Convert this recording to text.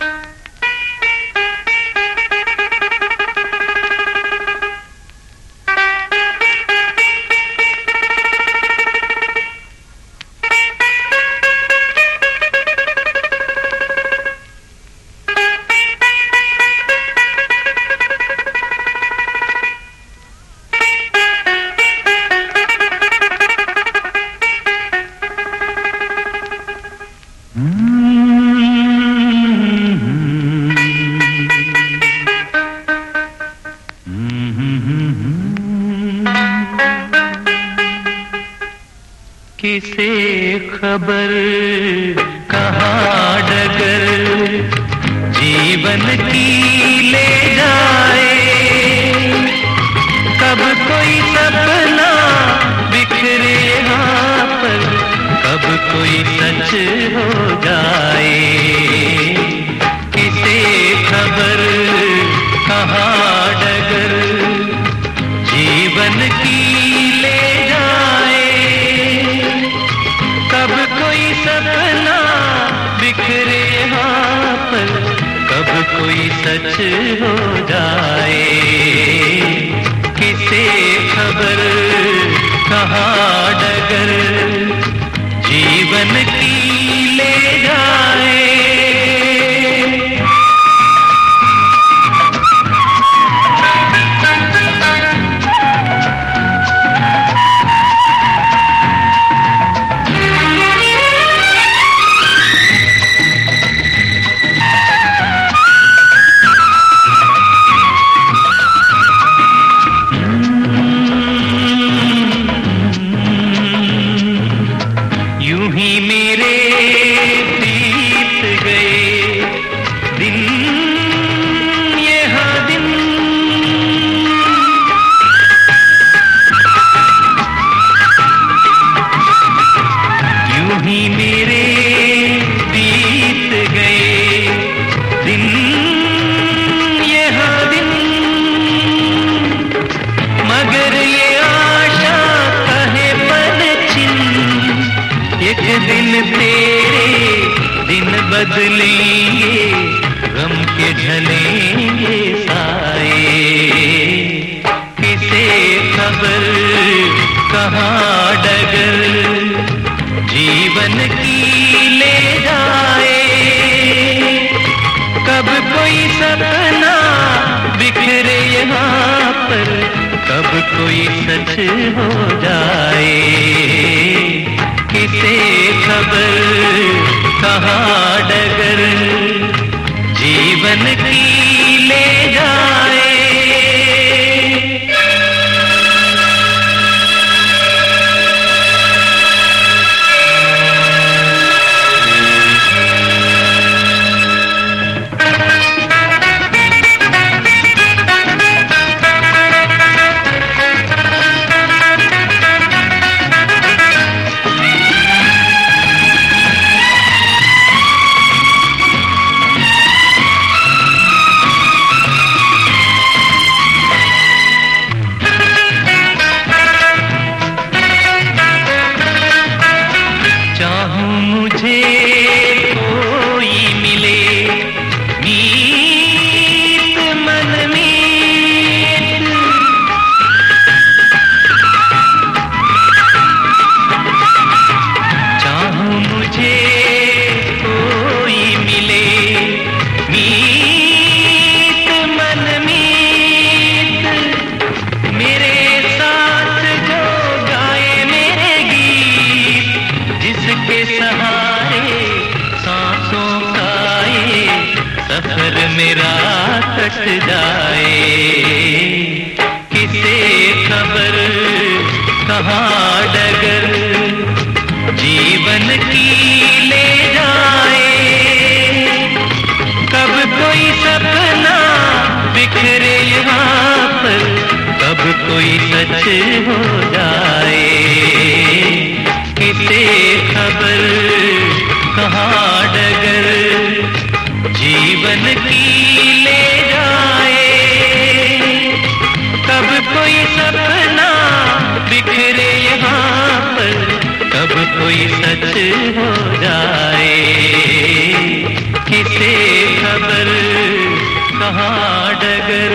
Thank you. किसे खबर? कहाँ डगर? जीवन की ले कब कोई सच हो जाए। Bye. बदलेंगे गम के ढलेंगे साए। किसे खबर, कहाँ डगर? जीवन की ले जाए। कब कोई सपना बिखरे यहाँ पर, कब कोई सच हो जाए। किसे खबर, कहाँ जीवन की ले जाए मेरा कट जाए। किसे खबर, कहाँ डगर। जीवन की ले जाए। कब कोई सपना बिखरे यहाँ पर, कब कोई सच हो जाए। किसे खबर, कहाँ कोई सच हो जाए। किसे खबर कहाँ डगर